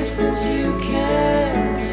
distance you can see